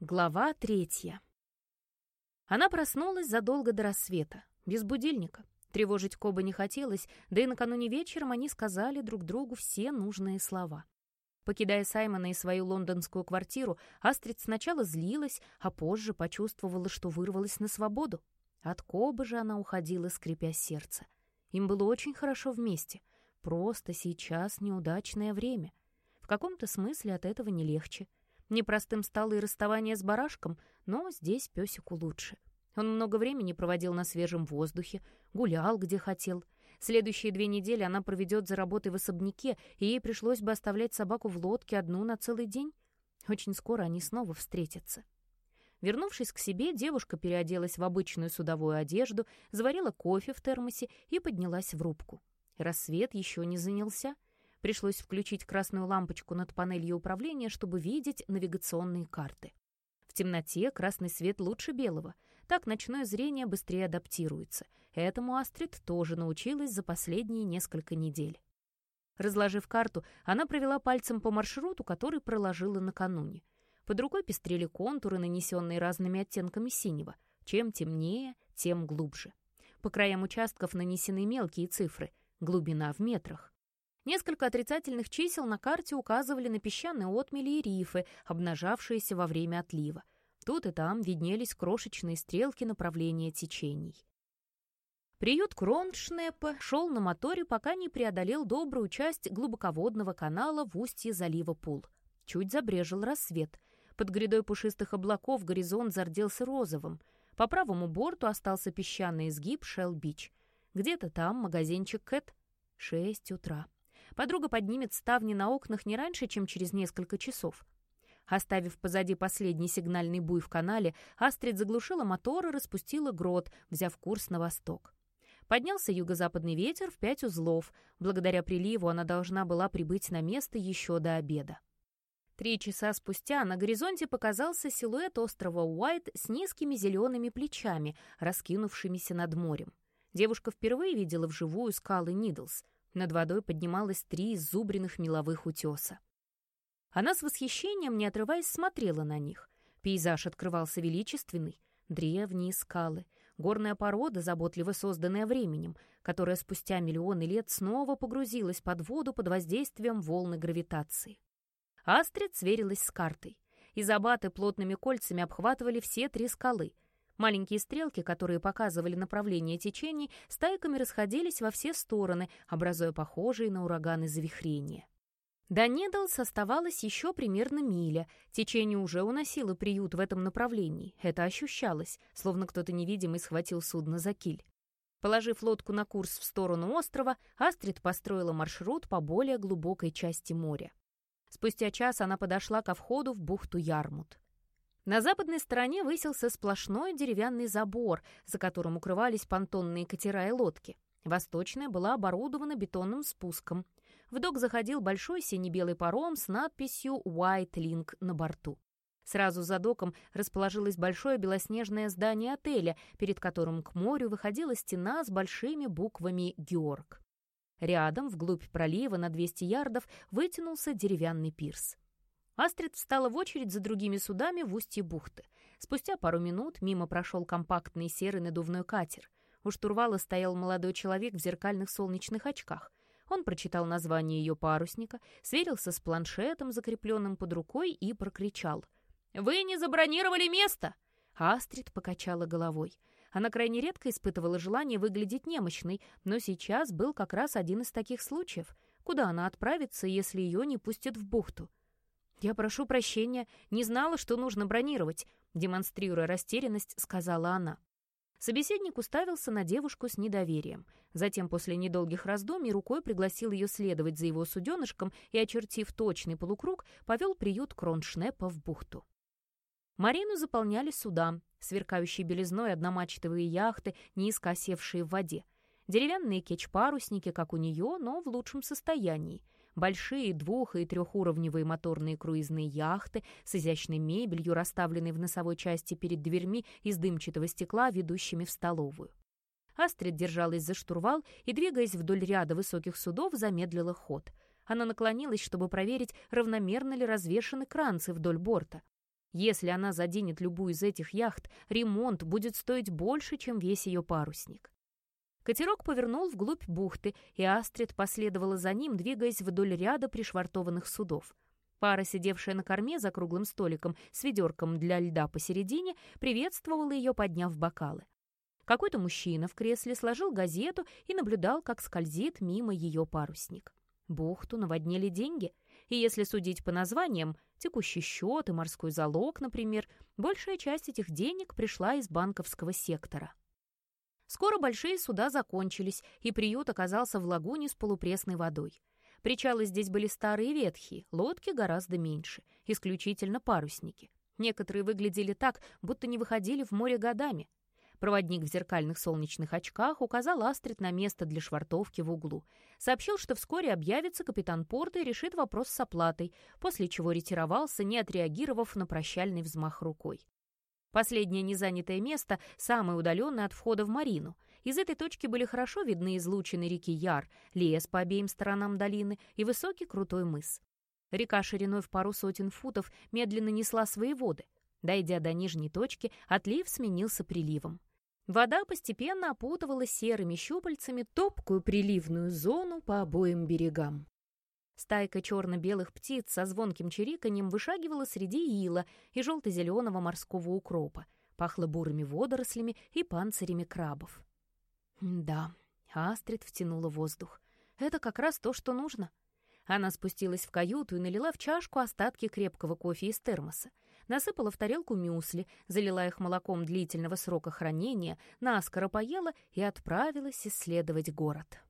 Глава третья. Она проснулась задолго до рассвета, без будильника. Тревожить Коба не хотелось, да и накануне вечером они сказали друг другу все нужные слова. Покидая Саймона и свою лондонскую квартиру, Астрид сначала злилась, а позже почувствовала, что вырвалась на свободу. От Коба же она уходила, скрипя сердце. Им было очень хорошо вместе. Просто сейчас неудачное время. В каком-то смысле от этого не легче — Непростым стало и расставание с барашком, но здесь песику лучше. Он много времени проводил на свежем воздухе, гулял, где хотел. Следующие две недели она проведет за работой в особняке, и ей пришлось бы оставлять собаку в лодке одну на целый день. Очень скоро они снова встретятся. Вернувшись к себе, девушка переоделась в обычную судовую одежду, заварила кофе в термосе и поднялась в рубку. Рассвет еще не занялся — Пришлось включить красную лампочку над панелью управления, чтобы видеть навигационные карты. В темноте красный свет лучше белого. Так ночное зрение быстрее адаптируется. Этому Астрид тоже научилась за последние несколько недель. Разложив карту, она провела пальцем по маршруту, который проложила накануне. Под рукой пестрели контуры, нанесенные разными оттенками синего. Чем темнее, тем глубже. По краям участков нанесены мелкие цифры, глубина в метрах. Несколько отрицательных чисел на карте указывали на песчаные отмели и рифы, обнажавшиеся во время отлива. Тут и там виднелись крошечные стрелки направления течений. Приют Кроншнепа шел на моторе, пока не преодолел добрую часть глубоководного канала в устье залива Пул. Чуть забрежил рассвет. Под грядой пушистых облаков горизонт зарделся розовым. По правому борту остался песчаный изгиб Шелл-Бич. Где-то там магазинчик Кэт. Шесть утра. Подруга поднимет ставни на окнах не раньше, чем через несколько часов. Оставив позади последний сигнальный буй в канале, Астрид заглушила мотор и распустила грот, взяв курс на восток. Поднялся юго-западный ветер в пять узлов. Благодаря приливу она должна была прибыть на место еще до обеда. Три часа спустя на горизонте показался силуэт острова Уайт с низкими зелеными плечами, раскинувшимися над морем. Девушка впервые видела вживую скалы Нидлс — над водой поднималось три изубренных меловых утеса. Она с восхищением, не отрываясь, смотрела на них. Пейзаж открывался величественный. Древние скалы, горная порода, заботливо созданная временем, которая спустя миллионы лет снова погрузилась под воду под воздействием волны гравитации. Астрид сверилась с картой. Изобаты плотными кольцами обхватывали все три скалы — Маленькие стрелки, которые показывали направление течений, стайками расходились во все стороны, образуя похожие на ураганы завихрения. До Недалс оставалось еще примерно миля. Течение уже уносило приют в этом направлении. Это ощущалось, словно кто-то невидимый схватил судно за киль. Положив лодку на курс в сторону острова, Астрид построила маршрут по более глубокой части моря. Спустя час она подошла ко входу в бухту Ярмут. На западной стороне высился сплошной деревянный забор, за которым укрывались понтонные катера и лодки. Восточная была оборудована бетонным спуском. В док заходил большой сине-белый паром с надписью «White Link» на борту. Сразу за доком расположилось большое белоснежное здание отеля, перед которым к морю выходила стена с большими буквами «Георг». Рядом, вглубь пролива на 200 ярдов, вытянулся деревянный пирс. Астрид встала в очередь за другими судами в устье бухты. Спустя пару минут мимо прошел компактный серый надувной катер. У штурвала стоял молодой человек в зеркальных солнечных очках. Он прочитал название ее парусника, сверился с планшетом, закрепленным под рукой, и прокричал. «Вы не забронировали место!» Астрид покачала головой. Она крайне редко испытывала желание выглядеть немощной, но сейчас был как раз один из таких случаев. Куда она отправится, если ее не пустят в бухту? «Я прошу прощения, не знала, что нужно бронировать», демонстрируя растерянность, сказала она. Собеседник уставился на девушку с недоверием. Затем, после недолгих раздумий, рукой пригласил ее следовать за его суденышком и, очертив точный полукруг, повел приют Кроншнепа в бухту. Марину заполняли суда, сверкающие белизной одномачтовые яхты, низко осевшие в воде. Деревянные кетч-парусники, как у нее, но в лучшем состоянии — Большие двух- и трехуровневые моторные круизные яхты с изящной мебелью, расставленной в носовой части перед дверьми из дымчатого стекла, ведущими в столовую. Астрид держалась за штурвал и, двигаясь вдоль ряда высоких судов, замедлила ход. Она наклонилась, чтобы проверить, равномерно ли развешаны кранцы вдоль борта. Если она заденет любую из этих яхт, ремонт будет стоить больше, чем весь ее парусник. Катерок повернул вглубь бухты, и Астрид последовала за ним, двигаясь вдоль ряда пришвартованных судов. Пара, сидевшая на корме за круглым столиком с ведерком для льда посередине, приветствовала ее, подняв бокалы. Какой-то мужчина в кресле сложил газету и наблюдал, как скользит мимо ее парусник. Бухту наводнили деньги, и если судить по названиям, текущий счет и морской залог, например, большая часть этих денег пришла из банковского сектора. Скоро большие суда закончились, и приют оказался в лагуне с полупресной водой. Причалы здесь были старые и ветхие, лодки гораздо меньше, исключительно парусники. Некоторые выглядели так, будто не выходили в море годами. Проводник в зеркальных солнечных очках указал Астрид на место для швартовки в углу. Сообщил, что вскоре объявится капитан порта и решит вопрос с оплатой, после чего ретировался, не отреагировав на прощальный взмах рукой. Последнее незанятое место, самое удаленное от входа в Марину. Из этой точки были хорошо видны излучины реки Яр, лес по обеим сторонам долины и высокий крутой мыс. Река шириной в пару сотен футов медленно несла свои воды. Дойдя до нижней точки, отлив сменился приливом. Вода постепенно опутывала серыми щупальцами топкую приливную зону по обоим берегам. Стайка черно-белых птиц со звонким чириканьем вышагивала среди ила и желто-зеленого морского укропа, пахло бурыми водорослями и панцирями крабов. Да, Астрид втянула воздух. Это как раз то, что нужно. Она спустилась в каюту и налила в чашку остатки крепкого кофе из термоса насыпала в тарелку мюсли, залила их молоком длительного срока хранения, наскоро поела и отправилась исследовать город.